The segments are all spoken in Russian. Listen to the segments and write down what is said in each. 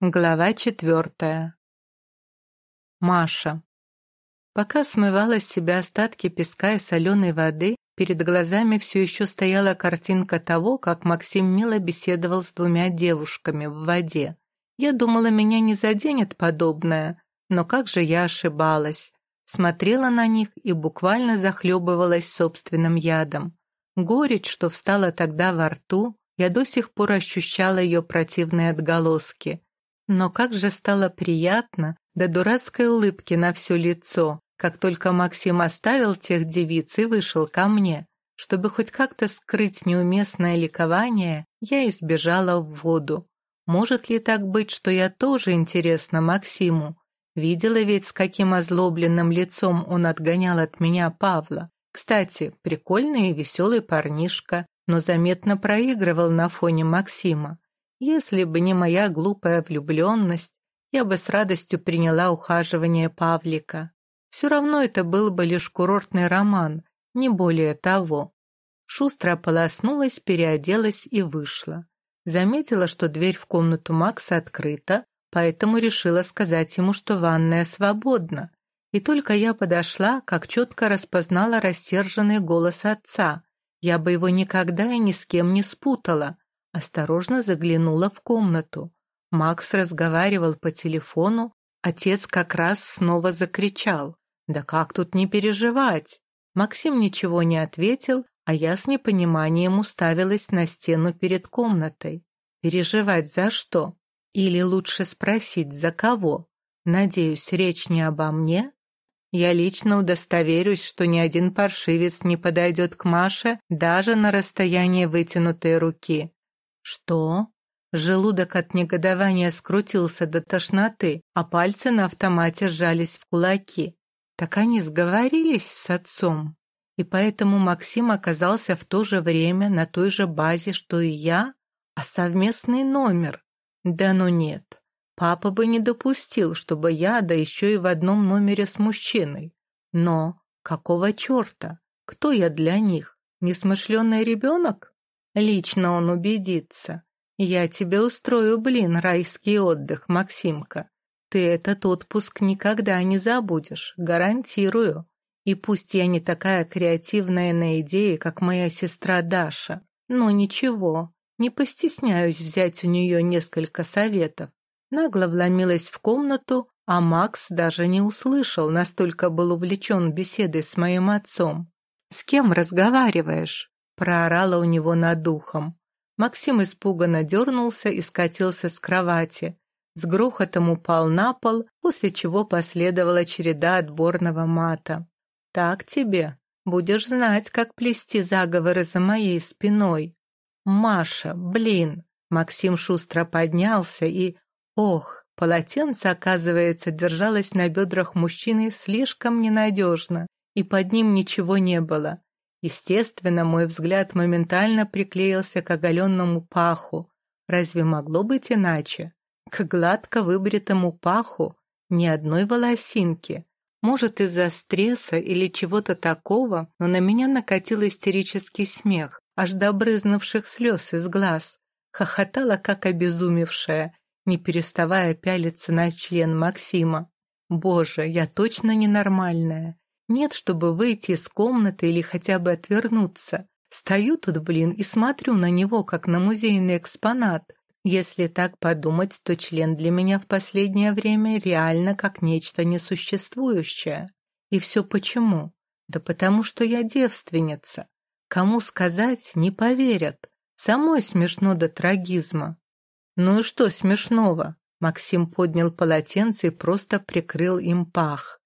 Глава четвертая. Маша. Пока смывала с себя остатки песка и соленой воды, перед глазами все еще стояла картинка того, как Максим мило беседовал с двумя девушками в воде. Я думала, меня не заденет подобное, но как же я ошибалась. Смотрела на них и буквально захлебывалась собственным ядом. Горечь, что встала тогда во рту, я до сих пор ощущала ее противные отголоски – но как же стало приятно, до дурацкой улыбки на все лицо, как только Максим оставил тех девиц и вышел ко мне. Чтобы хоть как-то скрыть неуместное ликование, я избежала в воду. Может ли так быть, что я тоже интересна Максиму? Видела ведь, с каким озлобленным лицом он отгонял от меня Павла. Кстати, прикольный и веселый парнишка, но заметно проигрывал на фоне Максима. Если бы не моя глупая влюбленность, я бы с радостью приняла ухаживание Павлика. Все равно это был бы лишь курортный роман, не более того. Шустро ополоснулась, переоделась и вышла. Заметила, что дверь в комнату Макса открыта, поэтому решила сказать ему, что ванная свободна. И только я подошла, как четко распознала рассерженный голос отца. Я бы его никогда и ни с кем не спутала. Осторожно заглянула в комнату. Макс разговаривал по телефону, отец как раз снова закричал. «Да как тут не переживать?» Максим ничего не ответил, а я с непониманием уставилась на стену перед комнатой. Переживать за что? Или лучше спросить, за кого? Надеюсь, речь не обо мне? Я лично удостоверюсь, что ни один паршивец не подойдет к Маше даже на расстояние вытянутой руки. «Что?» Желудок от негодования скрутился до тошноты, а пальцы на автомате сжались в кулаки. Так они сговорились с отцом. И поэтому Максим оказался в то же время на той же базе, что и я, а совместный номер. Да ну нет, папа бы не допустил, чтобы я, да еще и в одном номере с мужчиной. Но какого черта? Кто я для них? Несмышленный ребенок? Лично он убедится. Я тебе устрою, блин, райский отдых, Максимка. Ты этот отпуск никогда не забудешь, гарантирую. И пусть я не такая креативная на идеи, как моя сестра Даша, но ничего, не постесняюсь взять у нее несколько советов. Нагло вломилась в комнату, а Макс даже не услышал, настолько был увлечен беседой с моим отцом. «С кем разговариваешь?» Проорала у него над духом. Максим испуганно дернулся и скатился с кровати. С грохотом упал на пол, после чего последовала череда отборного мата. «Так тебе. Будешь знать, как плести заговоры за моей спиной». «Маша, блин!» Максим шустро поднялся и... Ох, полотенце, оказывается, держалось на бедрах мужчины слишком ненадежно, и под ним ничего не было. Естественно, мой взгляд моментально приклеился к оголенному паху. Разве могло быть иначе? К гладко выбритому паху ни одной волосинки. Может, из-за стресса или чего-то такого, но на меня накатил истерический смех, аж до брызнувших слез из глаз. Хохотала, как обезумевшая, не переставая пялиться на член Максима. Боже, я точно ненормальная. Нет, чтобы выйти из комнаты или хотя бы отвернуться. Стою тут, блин, и смотрю на него, как на музейный экспонат. Если так подумать, то член для меня в последнее время реально как нечто несуществующее. И все почему? Да потому что я девственница. Кому сказать, не поверят. Самой смешно до трагизма. Ну и что смешного? Максим поднял полотенце и просто прикрыл им пах.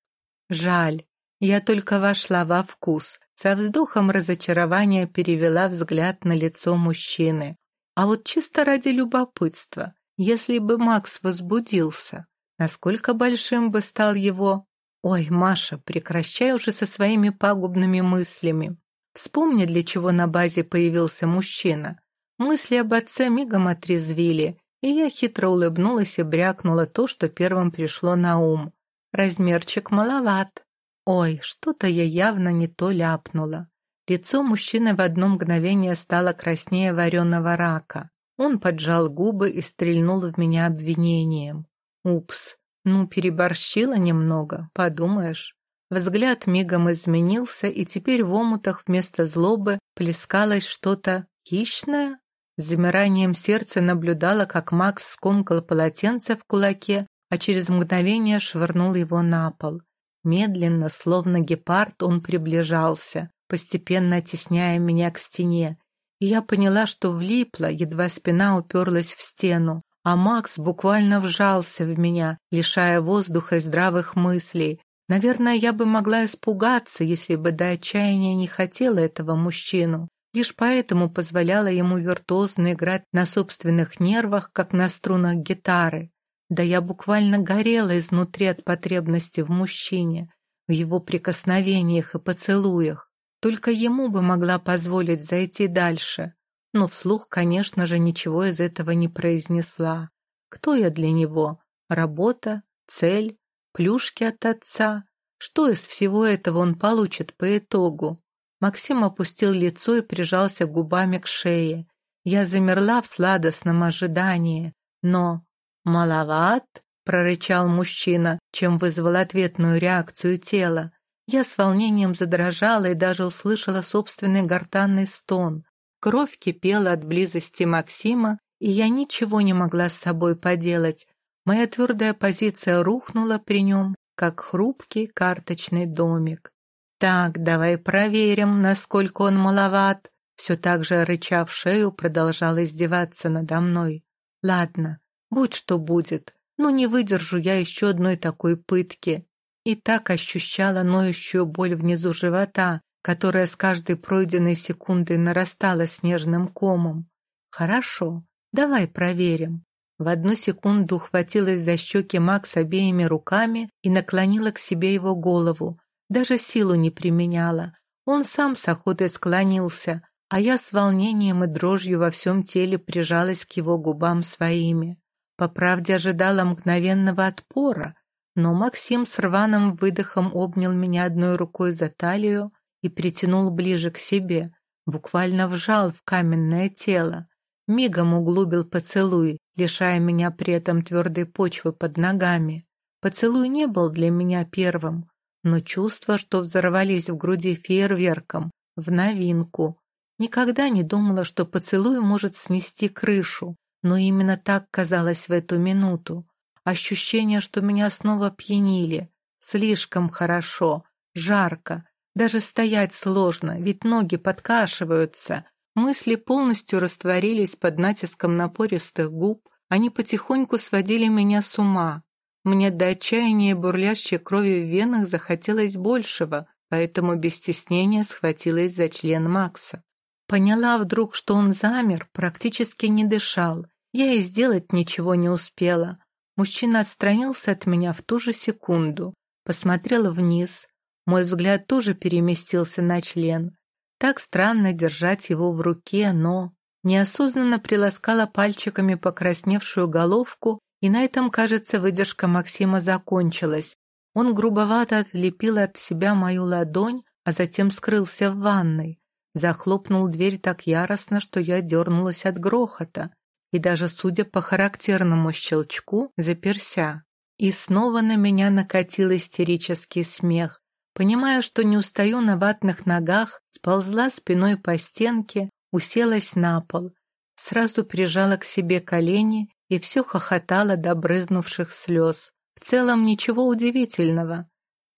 Жаль, я только вошла во вкус, со вздохом разочарования перевела взгляд на лицо мужчины. А вот чисто ради любопытства, если бы Макс возбудился, насколько большим бы стал его... Ой, Маша, прекращай уже со своими пагубными мыслями. Вспомни, для чего на базе появился мужчина. Мысли об отце мигом отрезвили, и я хитро улыбнулась и брякнула то, что первым пришло на ум. Размерчик маловат. Ой, что-то я явно не то ляпнула. Лицо мужчины в одно мгновение стало краснее вареного рака. Он поджал губы и стрельнул в меня обвинением. Упс, ну переборщила немного, подумаешь. Взгляд мигом изменился, и теперь в омутах вместо злобы плескалось что-то хищное. С замиранием сердца наблюдала, как Макс скомкал полотенце в кулаке, а через мгновение швырнул его на пол. Медленно, словно гепард, он приближался, постепенно оттесняя меня к стене, и я поняла, что влипла, едва спина уперлась в стену, а Макс буквально вжался в меня, лишая воздуха и здравых мыслей. Наверное, я бы могла испугаться, если бы до отчаяния не хотела этого мужчину. Лишь поэтому позволяла ему виртуозно играть на собственных нервах, как на струнах гитары. Да я буквально горела изнутри от потребности в мужчине, в его прикосновениях и поцелуях. Только ему бы могла позволить зайти дальше. Но вслух, конечно же, ничего из этого не произнесла. Кто я для него? Работа? Цель? Плюшки от отца? Что из всего этого он получит по итогу? Максим опустил лицо и прижался губами к шее. Я замерла в сладостном ожидании. Но «Маловат?» — прорычал мужчина, чем вызвал ответную реакцию тела. Я с волнением задрожала и даже услышала собственный гортанный стон. Кровь кипела от близости Максима, и я ничего не могла с собой поделать. Моя твердая позиция рухнула при нем, как хрупкий карточный домик. «Так, давай проверим, насколько он маловат». Все так же, рыча в шею, продолжал издеваться надо мной. «Ладно, будь что будет, но не выдержу я еще одной такой пытки. И так ощущала ноющую боль внизу живота, которая с каждой пройденной секундой нарастала снежным комом. «Хорошо, давай проверим». В одну секунду ухватилась за щеки Макс обеими руками и наклонила к себе его голову. Даже силу не применяла. Он сам с охотой склонился, а я с волнением и дрожью во всем теле прижалась к его губам своими. По правде ожидала мгновенного отпора, но Максим с рваным выдохом обнял меня одной рукой за талию и притянул ближе к себе, буквально вжал в каменное тело, мигом углубил поцелуй, лишая меня при этом твердой почвы под ногами. Поцелуй не был для меня первым, но чувства, что взорвались в груди фейерверком, в новинку. Никогда не думала, что поцелуй может снести крышу, но именно так казалось в эту минуту. Ощущение, что меня снова пьянили. Слишком хорошо, жарко. Даже стоять сложно, ведь ноги подкашиваются. Мысли полностью растворились под натиском напористых губ. Они потихоньку сводили меня с ума. Мне до отчаяния бурлящей крови в венах захотелось большего, поэтому без стеснения схватилась за член Макса. Поняла вдруг, что он замер, практически не дышал. Я и сделать ничего не успела. Мужчина отстранился от меня в ту же секунду, посмотрел вниз. Мой взгляд тоже переместился на член. Так странно держать его в руке, но... Неосознанно приласкала пальчиками покрасневшую головку, и на этом, кажется, выдержка Максима закончилась. Он грубовато отлепил от себя мою ладонь, а затем скрылся в ванной. Захлопнул дверь так яростно, что я дернулась от грохота и даже, судя по характерному щелчку, заперся. И снова на меня накатил истерический смех. Понимая, что не устаю на ватных ногах, сползла спиной по стенке, уселась на пол. Сразу прижала к себе колени и все хохотала до брызнувших слез. В целом ничего удивительного.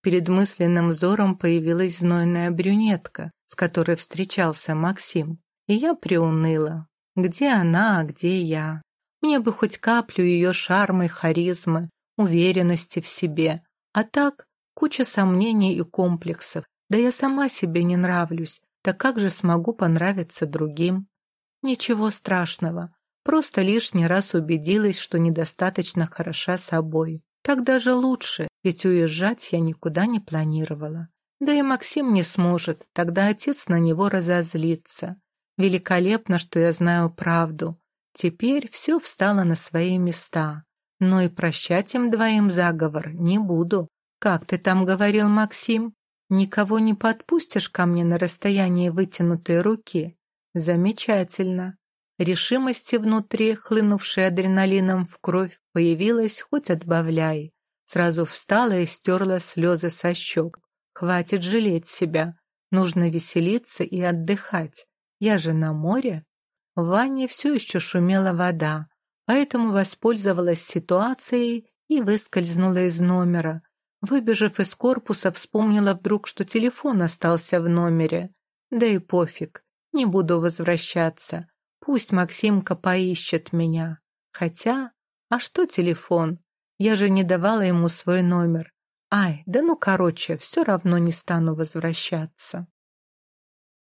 Перед мысленным взором появилась знойная брюнетка, с которой встречался Максим. И я приуныла. Где она, а где я? Мне бы хоть каплю ее шарма и харизмы, уверенности в себе. А так, куча сомнений и комплексов. Да я сама себе не нравлюсь. Так как же смогу понравиться другим? Ничего страшного. Просто лишний раз убедилась, что недостаточно хороша собой. Так даже лучше, ведь уезжать я никуда не планировала. Да и Максим не сможет, тогда отец на него разозлится. Великолепно, что я знаю правду. Теперь все встало на свои места. Но и прощать им двоим заговор не буду. Как ты там говорил, Максим? Никого не подпустишь ко мне на расстоянии вытянутой руки? Замечательно. Решимости внутри, хлынувшей адреналином в кровь, появилась хоть отбавляй. Сразу встала и стерла слезы со щек. Хватит жалеть себя. Нужно веселиться и отдыхать. Я же на море. В ванне все еще шумела вода, поэтому воспользовалась ситуацией и выскользнула из номера. Выбежав из корпуса, вспомнила вдруг, что телефон остался в номере. Да и пофиг, не буду возвращаться. Пусть Максимка поищет меня. Хотя, а что телефон? Я же не давала ему свой номер. Ай, да ну короче, все равно не стану возвращаться.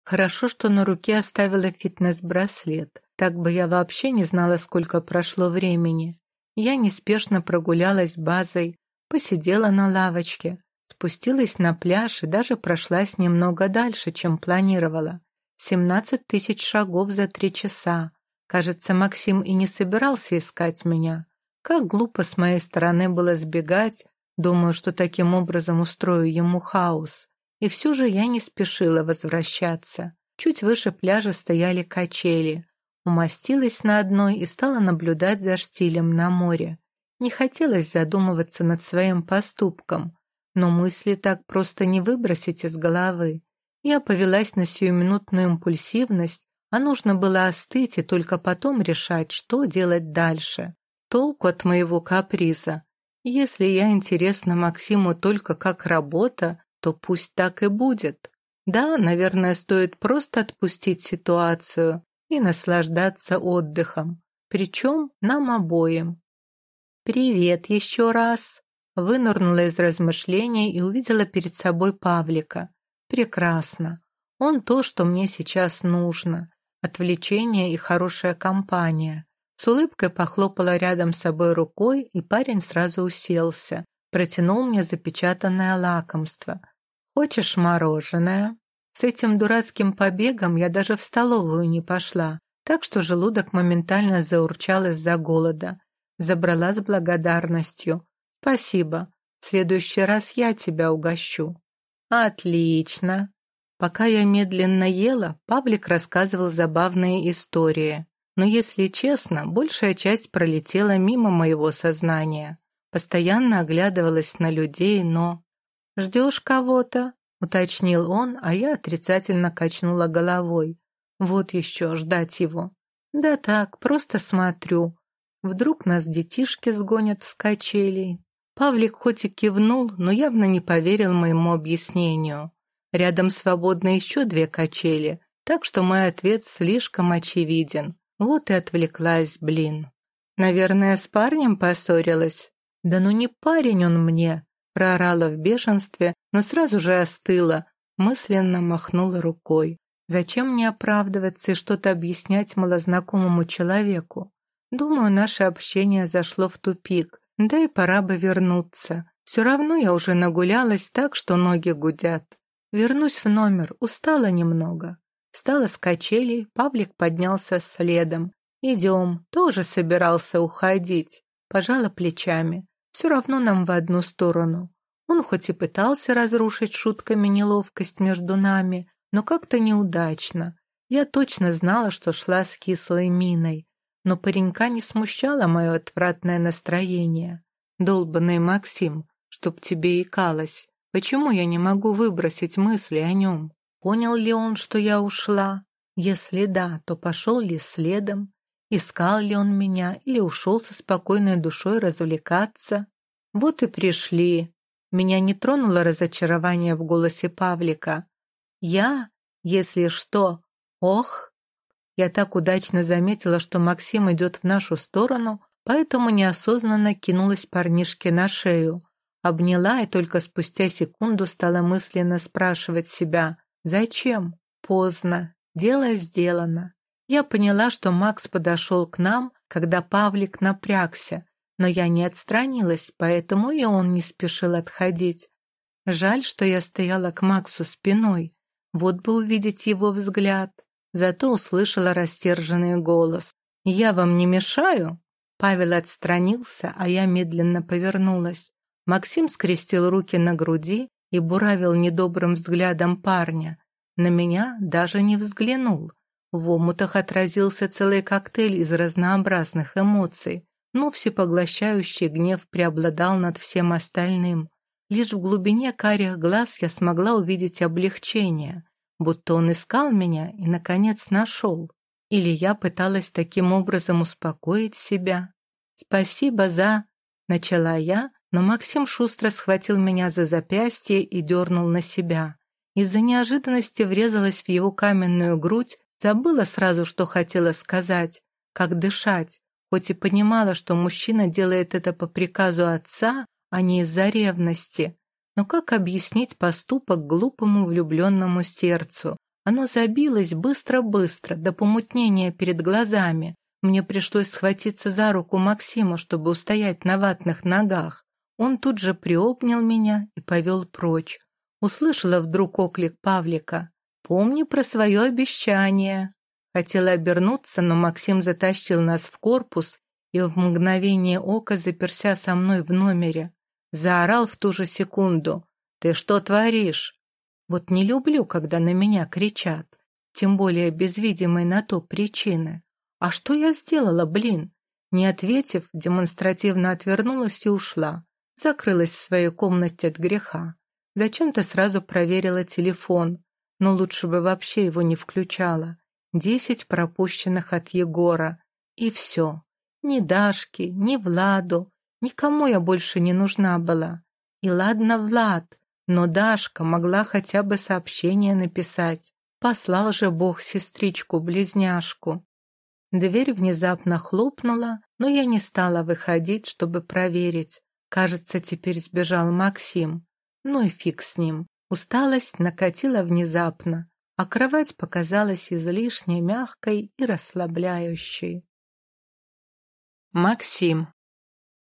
Хорошо, что на руке оставила фитнес-браслет. Так бы я вообще не знала, сколько прошло времени. Я неспешно прогулялась базой, посидела на лавочке, спустилась на пляж и даже прошлась немного дальше, чем планировала. 17 тысяч шагов за три часа. Кажется, Максим и не собирался искать меня. Как глупо с моей стороны было сбегать, думаю, что таким образом устрою ему хаос. И все же я не спешила возвращаться. Чуть выше пляжа стояли качели. Умостилась на одной и стала наблюдать за штилем на море. Не хотелось задумываться над своим поступком, но мысли так просто не выбросить из головы. Я повелась на сиюминутную импульсивность, а нужно было остыть и только потом решать, что делать дальше. Толку от моего каприза. Если я интересна Максиму только как работа, то пусть так и будет. Да, наверное, стоит просто отпустить ситуацию и наслаждаться отдыхом, причем нам обоим. «Привет еще раз!» Вынырнула из размышлений и увидела перед собой Павлика. Прекрасно. Он то, что мне сейчас нужно. Отвлечение и хорошая компания. С улыбкой похлопала рядом с собой рукой, и парень сразу уселся. Протянул мне запечатанное лакомство. «Хочешь мороженое?» С этим дурацким побегом я даже в столовую не пошла, так что желудок моментально заурчал из-за голода. Забрала с благодарностью. «Спасибо. В следующий раз я тебя угощу». «Отлично!» Пока я медленно ела, Павлик рассказывал забавные истории. Но, если честно, большая часть пролетела мимо моего сознания. Постоянно оглядывалась на людей, но... «Ждешь кого-то?» — уточнил он, а я отрицательно качнула головой. «Вот еще ждать его». «Да так, просто смотрю. Вдруг нас детишки сгонят с качелей». Павлик хоть и кивнул, но явно не поверил моему объяснению. Рядом свободно еще две качели, так что мой ответ слишком очевиден. Вот и отвлеклась, блин. Наверное, с парнем поссорилась? Да ну не парень он мне, проорала в бешенстве, но сразу же остыла, мысленно махнула рукой. Зачем мне оправдываться и что-то объяснять малознакомому человеку? Думаю, наше общение зашло в тупик, да и пора бы вернуться. Все равно я уже нагулялась так, что ноги гудят. Вернусь в номер, устала немного. Встала с качелей, Павлик поднялся следом. «Идем», тоже собирался уходить. Пожала плечами. Все равно нам в одну сторону. Он хоть и пытался разрушить шутками неловкость между нами, но как-то неудачно. Я точно знала, что шла с кислой миной но паренька не смущало мое отвратное настроение. «Долбанный Максим, чтоб тебе икалось, почему я не могу выбросить мысли о нем? Понял ли он, что я ушла? Если да, то пошел ли следом? Искал ли он меня или ушел со спокойной душой развлекаться? Вот и пришли. Меня не тронуло разочарование в голосе Павлика. Я, если что, ох, я так удачно заметила, что Максим идет в нашу сторону, поэтому неосознанно кинулась парнишке на шею. Обняла и только спустя секунду стала мысленно спрашивать себя «Зачем?» Поздно. Дело сделано. Я поняла, что Макс подошел к нам, когда Павлик напрягся, но я не отстранилась, поэтому и он не спешил отходить. Жаль, что я стояла к Максу спиной. Вот бы увидеть его взгляд. Зато услышала растерженный голос. «Я вам не мешаю?» Павел отстранился, а я медленно повернулась. Максим скрестил руки на груди и буравил недобрым взглядом парня. На меня даже не взглянул. В омутах отразился целый коктейль из разнообразных эмоций, но всепоглощающий гнев преобладал над всем остальным. Лишь в глубине карих глаз я смогла увидеть облегчение, будто он искал меня и, наконец, нашел. Или я пыталась таким образом успокоить себя. «Спасибо за...» — начала я, но Максим шустро схватил меня за запястье и дернул на себя. Из-за неожиданности врезалась в его каменную грудь, забыла сразу, что хотела сказать, как дышать, хоть и понимала, что мужчина делает это по приказу отца, а не из-за ревности. Но как объяснить поступок глупому влюбленному сердцу? Оно забилось быстро-быстро, до помутнения перед глазами. Мне пришлось схватиться за руку Максима, чтобы устоять на ватных ногах. Он тут же приобнял меня и повел прочь. Услышала вдруг оклик Павлика. «Помни про свое обещание». Хотела обернуться, но Максим затащил нас в корпус и в мгновение ока заперся со мной в номере. Заорал в ту же секунду. «Ты что творишь?» Вот не люблю, когда на меня кричат, тем более без видимой на то причины. А что я сделала, блин? Не ответив, демонстративно отвернулась и ушла. Закрылась в своей комнате от греха. Зачем-то сразу проверила телефон, но лучше бы вообще его не включала. Десять пропущенных от Егора. И все. Ни Дашки, ни Владу. Никому я больше не нужна была. И ладно, Влад, но Дашка могла хотя бы сообщение написать. Послал же Бог сестричку-близняшку. Дверь внезапно хлопнула, но я не стала выходить, чтобы проверить. Кажется, теперь сбежал Максим. Ну и фиг с ним. Усталость накатила внезапно, а кровать показалась излишне мягкой и расслабляющей. Максим.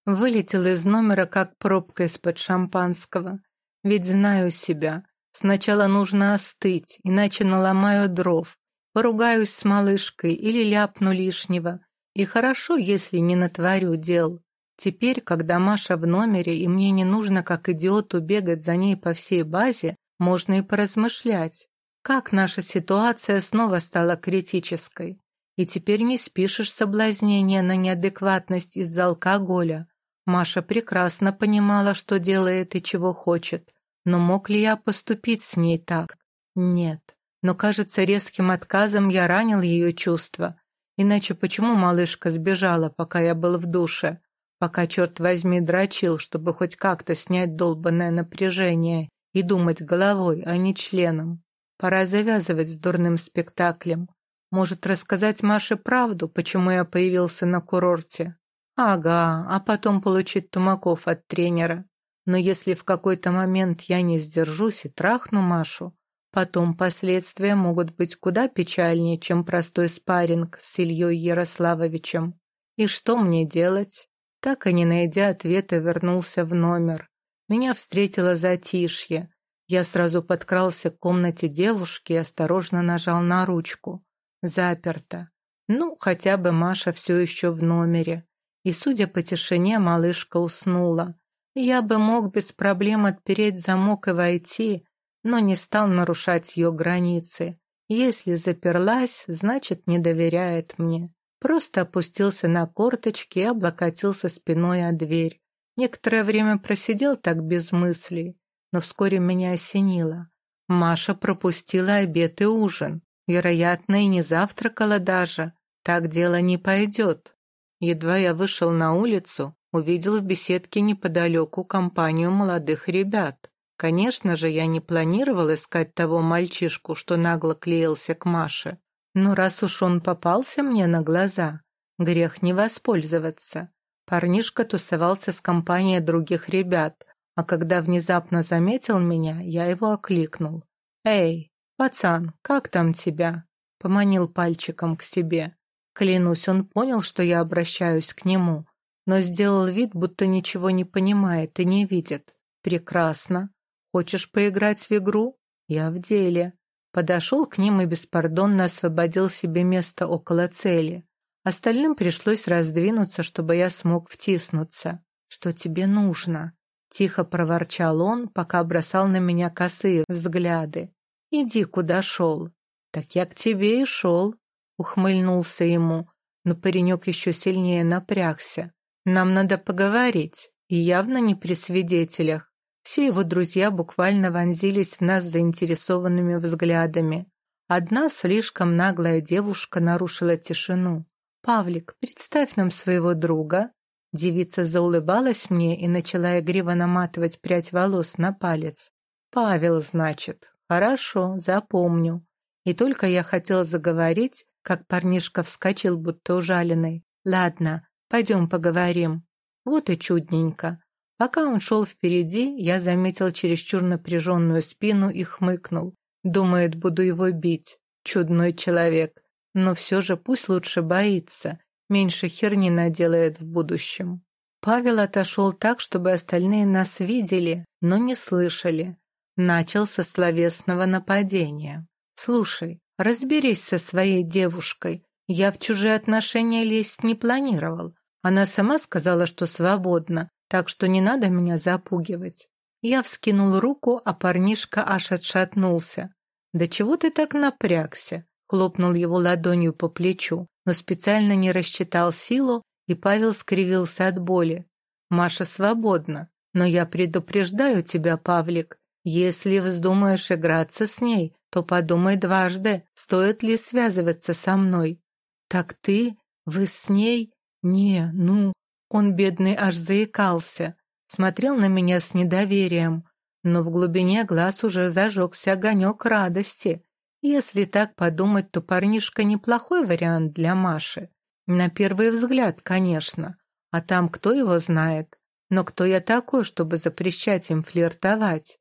Вылетел из номера, как пробка из-под шампанского. Ведь знаю себя. Сначала нужно остыть, иначе наломаю дров. Поругаюсь с малышкой или ляпну лишнего. И хорошо, если не натворю дел. Теперь, когда Маша в номере, и мне не нужно как идиоту бегать за ней по всей базе, можно и поразмышлять, как наша ситуация снова стала критической. И теперь не спишешь соблазнения на неадекватность из-за алкоголя. Маша прекрасно понимала, что делает и чего хочет. Но мог ли я поступить с ней так? Нет. Но, кажется, резким отказом я ранил ее чувства. Иначе почему малышка сбежала, пока я был в душе? Пока, черт возьми, дрочил, чтобы хоть как-то снять долбанное напряжение и думать головой, а не членом. Пора завязывать с дурным спектаклем. Может, рассказать Маше правду, почему я появился на курорте? Ага, а потом получить тумаков от тренера. Но если в какой-то момент я не сдержусь и трахну Машу, потом последствия могут быть куда печальнее, чем простой спарринг с Ильей Ярославовичем. И что мне делать? Так и не найдя ответа, вернулся в номер. Меня встретило затишье. Я сразу подкрался к комнате девушки и осторожно нажал на ручку. Заперто. Ну, хотя бы Маша все еще в номере. И, судя по тишине, малышка уснула. Я бы мог без проблем отпереть замок и войти, но не стал нарушать ее границы. Если заперлась, значит, не доверяет мне. Просто опустился на корточки и облокотился спиной о дверь. Некоторое время просидел так без мыслей, но вскоре меня осенило. Маша пропустила обед и ужин. Вероятно, и не завтракала даже. Так дело не пойдет. Едва я вышел на улицу, увидел в беседке неподалеку компанию молодых ребят. Конечно же, я не планировал искать того мальчишку, что нагло клеился к Маше. Но раз уж он попался мне на глаза, грех не воспользоваться. Парнишка тусовался с компанией других ребят, а когда внезапно заметил меня, я его окликнул. «Эй, пацан, как там тебя?» Поманил пальчиком к себе. Клянусь, он понял, что я обращаюсь к нему, но сделал вид, будто ничего не понимает и не видит. «Прекрасно. Хочешь поиграть в игру? Я в деле». Подошел к ним и беспардонно освободил себе место около цели. Остальным пришлось раздвинуться, чтобы я смог втиснуться. «Что тебе нужно?» Тихо проворчал он, пока бросал на меня косые взгляды. «Иди, куда шел». «Так я к тебе и шел. ухмыльнулся ему, но паренек еще сильнее напрягся. «Нам надо поговорить, и явно не при свидетелях». Все его друзья буквально вонзились в нас заинтересованными взглядами. Одна слишком наглая девушка нарушила тишину. «Павлик, представь нам своего друга». Девица заулыбалась мне и начала игриво наматывать прядь волос на палец. «Павел, значит. Хорошо, запомню». И только я хотел заговорить, как парнишка вскочил, будто ужаленный. «Ладно, пойдем поговорим». Вот и чудненько. Пока он шел впереди, я заметил чересчур напряженную спину и хмыкнул. Думает, буду его бить. Чудной человек. Но все же пусть лучше боится. Меньше херни наделает в будущем. Павел отошел так, чтобы остальные нас видели, но не слышали. Начал со словесного нападения. «Слушай, разберись со своей девушкой. Я в чужие отношения лезть не планировал. Она сама сказала, что свободна, так что не надо меня запугивать. Я вскинул руку, а парнишка аж отшатнулся. «Да чего ты так напрягся?» Хлопнул его ладонью по плечу, но специально не рассчитал силу, и Павел скривился от боли. «Маша свободна, но я предупреждаю тебя, Павлик, если вздумаешь играться с ней, то подумай дважды, стоит ли связываться со мной». «Так ты? Вы с ней? Не, ну...» Он, бедный, аж заикался смотрел на меня с недоверием, но в глубине глаз уже зажегся огонек радости. Если так подумать, то парнишка неплохой вариант для Маши. На первый взгляд, конечно. А там кто его знает? Но кто я такой, чтобы запрещать им флиртовать?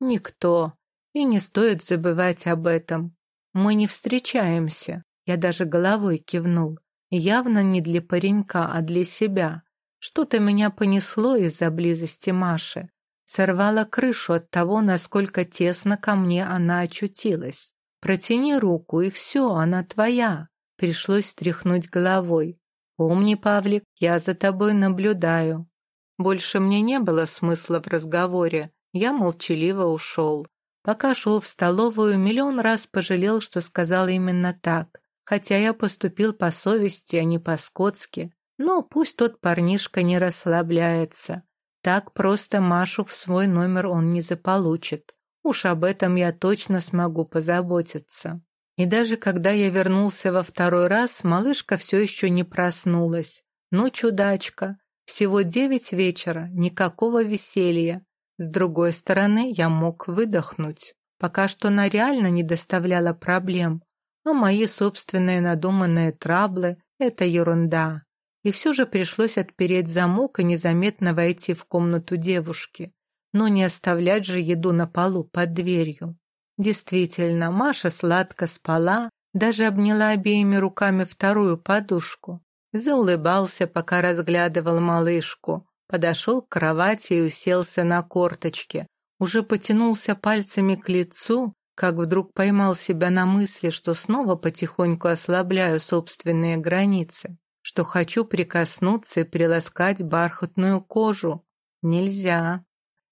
Никто. И не стоит забывать об этом. Мы не встречаемся. Я даже головой кивнул. Явно не для паренька, а для себя. Что-то меня понесло из-за близости Маши. Сорвало крышу от того, насколько тесно ко мне она очутилась. Протяни руку, и все, она твоя. Пришлось тряхнуть головой. Помни, Павлик, я за тобой наблюдаю. Больше мне не было смысла в разговоре. Я молчаливо ушел. Пока шел в столовую, миллион раз пожалел, что сказал именно так. Хотя я поступил по совести, а не по-скотски. Но пусть тот парнишка не расслабляется. Так просто Машу в свой номер он не заполучит. Уж об этом я точно смогу позаботиться. И даже когда я вернулся во второй раз, малышка все еще не проснулась. Ну, чудачка, всего девять вечера, никакого веселья. С другой стороны, я мог выдохнуть. Пока что она реально не доставляла проблем. А мои собственные надуманные траблы – это ерунда и все же пришлось отпереть замок и незаметно войти в комнату девушки, но не оставлять же еду на полу под дверью. Действительно, Маша сладко спала, даже обняла обеими руками вторую подушку. Заулыбался, пока разглядывал малышку, подошел к кровати и уселся на корточке. Уже потянулся пальцами к лицу, как вдруг поймал себя на мысли, что снова потихоньку ослабляю собственные границы что хочу прикоснуться и приласкать бархатную кожу. Нельзя.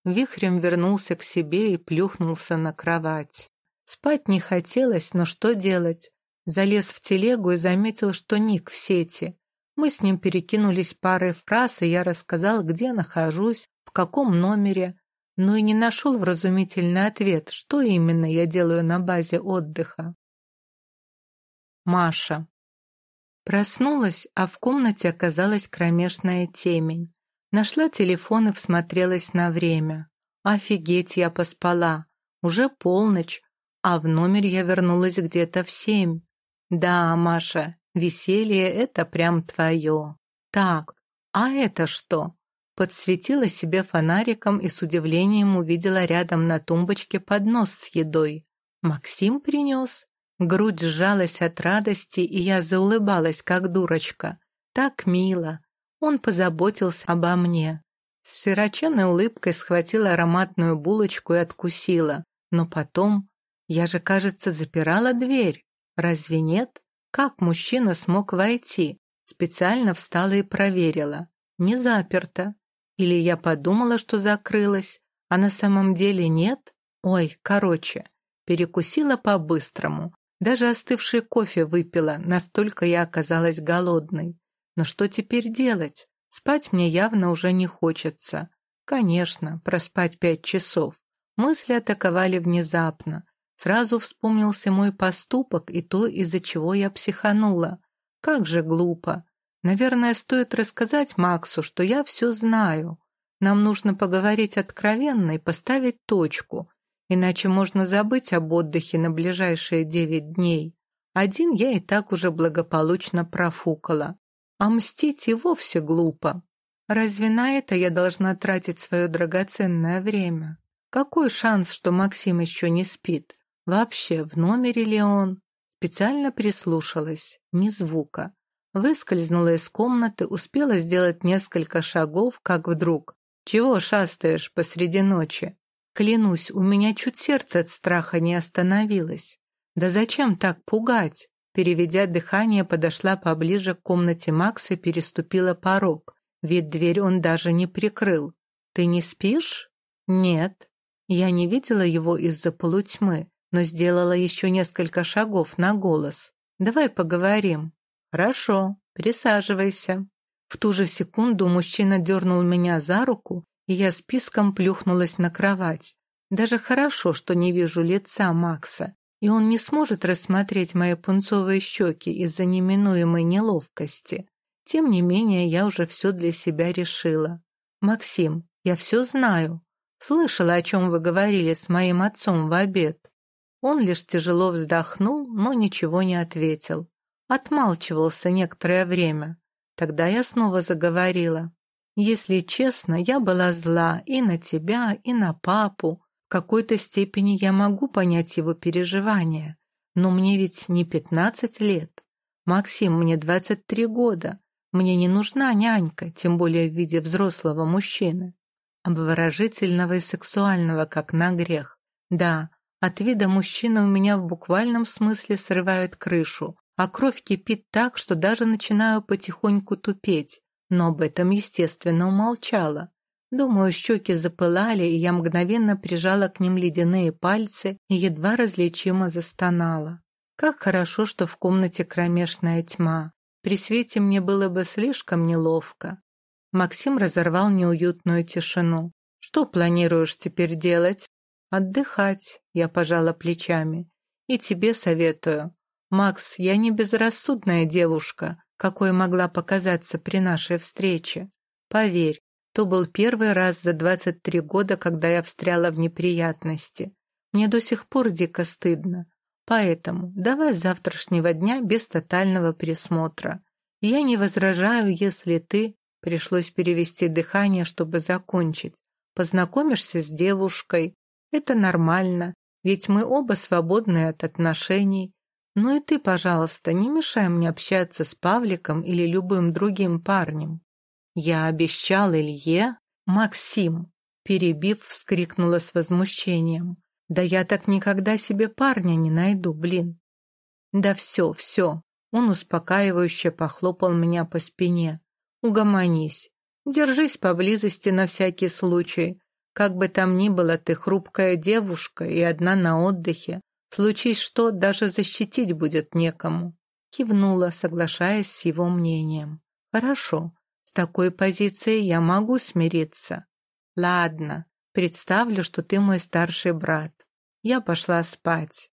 Вихрем вернулся к себе и плюхнулся на кровать. Спать не хотелось, но что делать? Залез в телегу и заметил, что Ник в сети. Мы с ним перекинулись парой фраз, и я рассказал, где нахожусь, в каком номере, но и не нашел вразумительный ответ, что именно я делаю на базе отдыха. Маша. Проснулась, а в комнате оказалась кромешная темень. Нашла телефон и всмотрелась на время. Офигеть, я поспала. Уже полночь, а в номер я вернулась где-то в семь. Да, Маша, веселье — это прям твое. Так, а это что? Подсветила себе фонариком и с удивлением увидела рядом на тумбочке поднос с едой. Максим принес? Грудь сжалась от радости, и я заулыбалась, как дурочка. Так мило. Он позаботился обо мне. С широченной улыбкой схватила ароматную булочку и откусила. Но потом... Я же, кажется, запирала дверь. Разве нет? Как мужчина смог войти? Специально встала и проверила. Не заперто. Или я подумала, что закрылась, а на самом деле нет? Ой, короче, перекусила по-быстрому, Даже остывший кофе выпила, настолько я оказалась голодной. Но что теперь делать? Спать мне явно уже не хочется. Конечно, проспать пять часов. Мысли атаковали внезапно. Сразу вспомнился мой поступок и то, из-за чего я психанула. Как же глупо. Наверное, стоит рассказать Максу, что я все знаю. Нам нужно поговорить откровенно и поставить точку, иначе можно забыть об отдыхе на ближайшие девять дней. Один я и так уже благополучно профукала. А мстить и вовсе глупо. Разве на это я должна тратить свое драгоценное время? Какой шанс, что Максим еще не спит? Вообще, в номере ли он? Специально прислушалась. Ни звука. Выскользнула из комнаты, успела сделать несколько шагов, как вдруг. «Чего шастаешь посреди ночи?» Клянусь, у меня чуть сердце от страха не остановилось. Да зачем так пугать? Переведя дыхание, подошла поближе к комнате Макса и переступила порог. Ведь дверь он даже не прикрыл. «Ты не спишь?» «Нет». Я не видела его из-за полутьмы, но сделала еще несколько шагов на голос. «Давай поговорим». «Хорошо, присаживайся». В ту же секунду мужчина дернул меня за руку, и я списком плюхнулась на кровать. Даже хорошо, что не вижу лица Макса, и он не сможет рассмотреть мои пунцовые щеки из-за неминуемой неловкости. Тем не менее, я уже все для себя решила. «Максим, я все знаю. Слышала, о чем вы говорили с моим отцом в обед». Он лишь тяжело вздохнул, но ничего не ответил. Отмалчивался некоторое время. Тогда я снова заговорила. Если честно, я была зла и на тебя, и на папу. В какой-то степени я могу понять его переживания. Но мне ведь не пятнадцать лет. Максим, мне двадцать три года. Мне не нужна нянька, тем более в виде взрослого мужчины. Обворожительного и сексуального, как на грех. Да, от вида мужчины у меня в буквальном смысле срывают крышу, а кровь кипит так, что даже начинаю потихоньку тупеть, но об этом, естественно, умолчала. Думаю, щеки запылали, и я мгновенно прижала к ним ледяные пальцы и едва различимо застонала. Как хорошо, что в комнате кромешная тьма. При свете мне было бы слишком неловко. Максим разорвал неуютную тишину. «Что планируешь теперь делать?» «Отдыхать», — я пожала плечами. «И тебе советую. «Макс, я не безрассудная девушка, какой могла показаться при нашей встрече. Поверь, то был первый раз за 23 года, когда я встряла в неприятности. Мне до сих пор дико стыдно. Поэтому давай с завтрашнего дня без тотального присмотра. Я не возражаю, если ты, пришлось перевести дыхание, чтобы закончить, познакомишься с девушкой. Это нормально, ведь мы оба свободны от отношений, ну и ты, пожалуйста, не мешай мне общаться с Павликом или любым другим парнем. Я обещал Илье, Максим, перебив, вскрикнула с возмущением. Да я так никогда себе парня не найду, блин. Да все, все. Он успокаивающе похлопал меня по спине. Угомонись. Держись поблизости на всякий случай. Как бы там ни было, ты хрупкая девушка и одна на отдыхе. Случись что, даже защитить будет некому. Кивнула, соглашаясь с его мнением. Хорошо, с такой позицией я могу смириться. Ладно, представлю, что ты мой старший брат. Я пошла спать.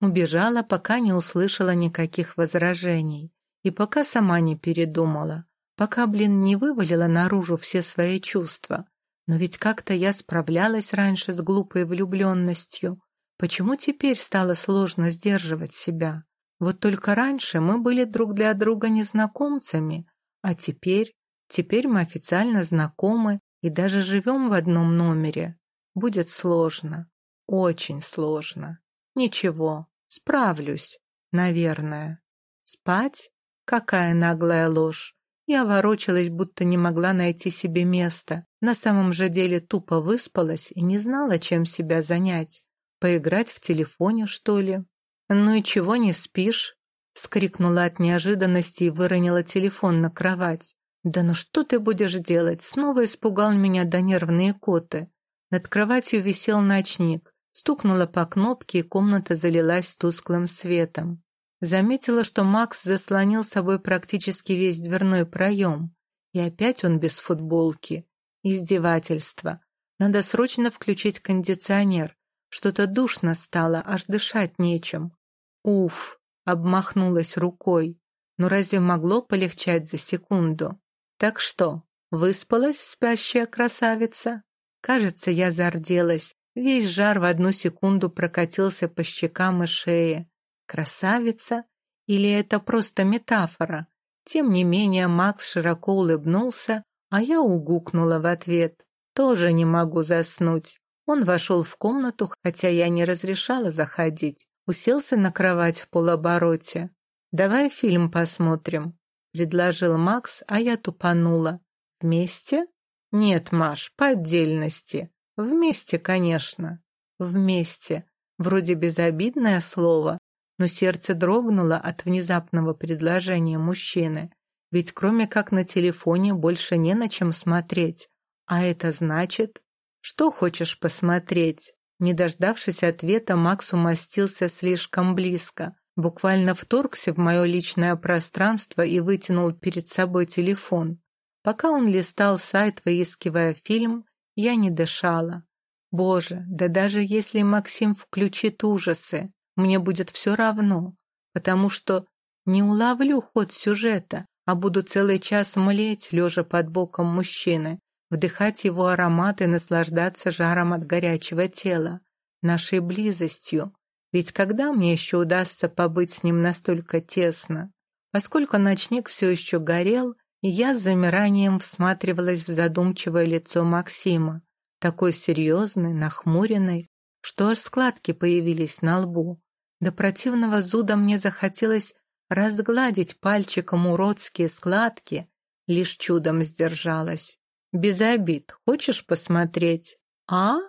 Убежала, пока не услышала никаких возражений. И пока сама не передумала. Пока, блин, не вывалила наружу все свои чувства. Но ведь как-то я справлялась раньше с глупой влюбленностью. Почему теперь стало сложно сдерживать себя? Вот только раньше мы были друг для друга незнакомцами, а теперь, теперь мы официально знакомы и даже живем в одном номере. Будет сложно, очень сложно. Ничего, справлюсь, наверное. Спать? Какая наглая ложь. Я ворочалась, будто не могла найти себе места. На самом же деле тупо выспалась и не знала, чем себя занять. Поиграть в телефоне, что ли? Ну и чего не спишь? Скрикнула от неожиданности и выронила телефон на кровать. Да ну что ты будешь делать? Снова испугал меня до нервные коты. Над кроватью висел ночник. Стукнула по кнопке, и комната залилась тусклым светом. Заметила, что Макс заслонил собой практически весь дверной проем. И опять он без футболки. Издевательство. Надо срочно включить кондиционер. Что-то душно стало, аж дышать нечем. Уф, обмахнулась рукой. Но разве могло полегчать за секунду? Так что, выспалась спящая красавица? Кажется, я зарделась. Весь жар в одну секунду прокатился по щекам и шее. Красавица? Или это просто метафора? Тем не менее, Макс широко улыбнулся, а я угукнула в ответ. Тоже не могу заснуть. Он вошел в комнату, хотя я не разрешала заходить. Уселся на кровать в полобороте. «Давай фильм посмотрим», — предложил Макс, а я тупанула. «Вместе?» «Нет, Маш, по отдельности. Вместе, конечно. Вместе. Вроде безобидное слово, но сердце дрогнуло от внезапного предложения мужчины. Ведь кроме как на телефоне больше не на чем смотреть. А это значит... Что хочешь посмотреть? Не дождавшись ответа, Макс умостился слишком близко. Буквально вторгся в мое личное пространство и вытянул перед собой телефон. Пока он листал сайт, выискивая фильм, я не дышала. Боже, да даже если Максим включит ужасы, мне будет все равно, потому что не уловлю ход сюжета, а буду целый час млеть, лежа под боком мужчины, вдыхать его аромат и наслаждаться жаром от горячего тела, нашей близостью. Ведь когда мне еще удастся побыть с ним настолько тесно? Поскольку ночник все еще горел, я с замиранием всматривалась в задумчивое лицо Максима, такой серьезный, нахмуренный, что аж складки появились на лбу. До противного зуда мне захотелось разгладить пальчиком уродские складки, лишь чудом сдержалась. Без обид. Хочешь посмотреть? А?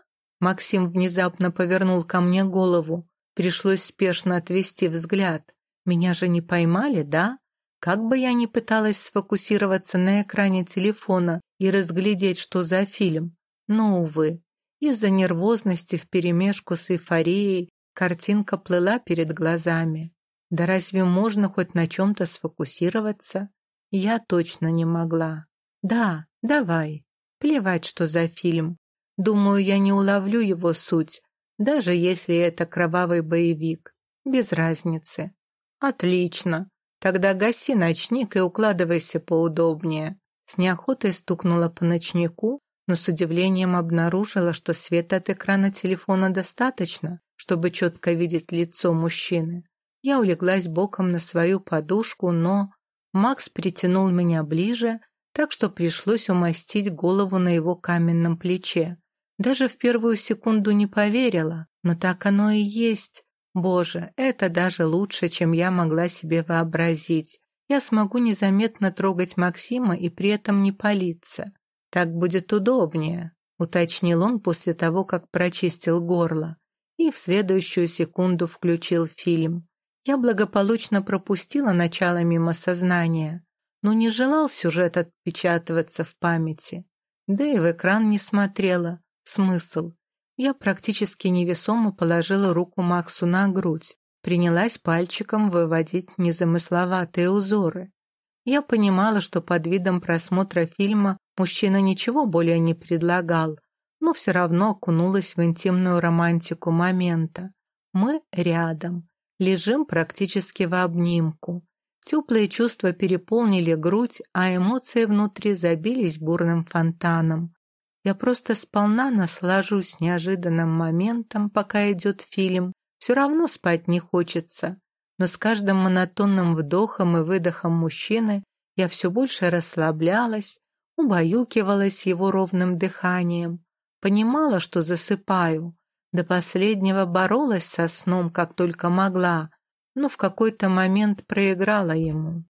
Максим внезапно повернул ко мне голову. Пришлось спешно отвести взгляд. Меня же не поймали, да? Как бы я ни пыталась сфокусироваться на экране телефона и разглядеть, что за фильм, но, увы, из-за нервозности вперемешку с эйфорией картинка плыла перед глазами. Да разве можно хоть на чем-то сфокусироваться? Я точно не могла. Да, давай. Плевать, что за фильм. Думаю, я не уловлю его суть, даже если это кровавый боевик. Без разницы. Отлично. Тогда гаси ночник и укладывайся поудобнее. С неохотой стукнула по ночнику, но с удивлением обнаружила, что света от экрана телефона достаточно, чтобы четко видеть лицо мужчины. Я улеглась боком на свою подушку, но Макс притянул меня ближе, так что пришлось умастить голову на его каменном плече. Даже в первую секунду не поверила, но так оно и есть. Боже, это даже лучше, чем я могла себе вообразить. Я смогу незаметно трогать Максима и при этом не палиться. Так будет удобнее, уточнил он после того, как прочистил горло. И в следующую секунду включил фильм. Я благополучно пропустила начало мимо сознания но не желал сюжет отпечатываться в памяти. Да и в экран не смотрела. Смысл? Я практически невесомо положила руку Максу на грудь, принялась пальчиком выводить незамысловатые узоры. Я понимала, что под видом просмотра фильма мужчина ничего более не предлагал, но все равно окунулась в интимную романтику момента. Мы рядом, лежим практически в обнимку. Теплые чувства переполнили грудь, а эмоции внутри забились бурным фонтаном. Я просто сполна наслажусь неожиданным моментом, пока идет фильм. Все равно спать не хочется. Но с каждым монотонным вдохом и выдохом мужчины я все больше расслаблялась, убаюкивалась его ровным дыханием, понимала, что засыпаю. До последнего боролась со сном, как только могла, но в какой-то момент проиграла ему.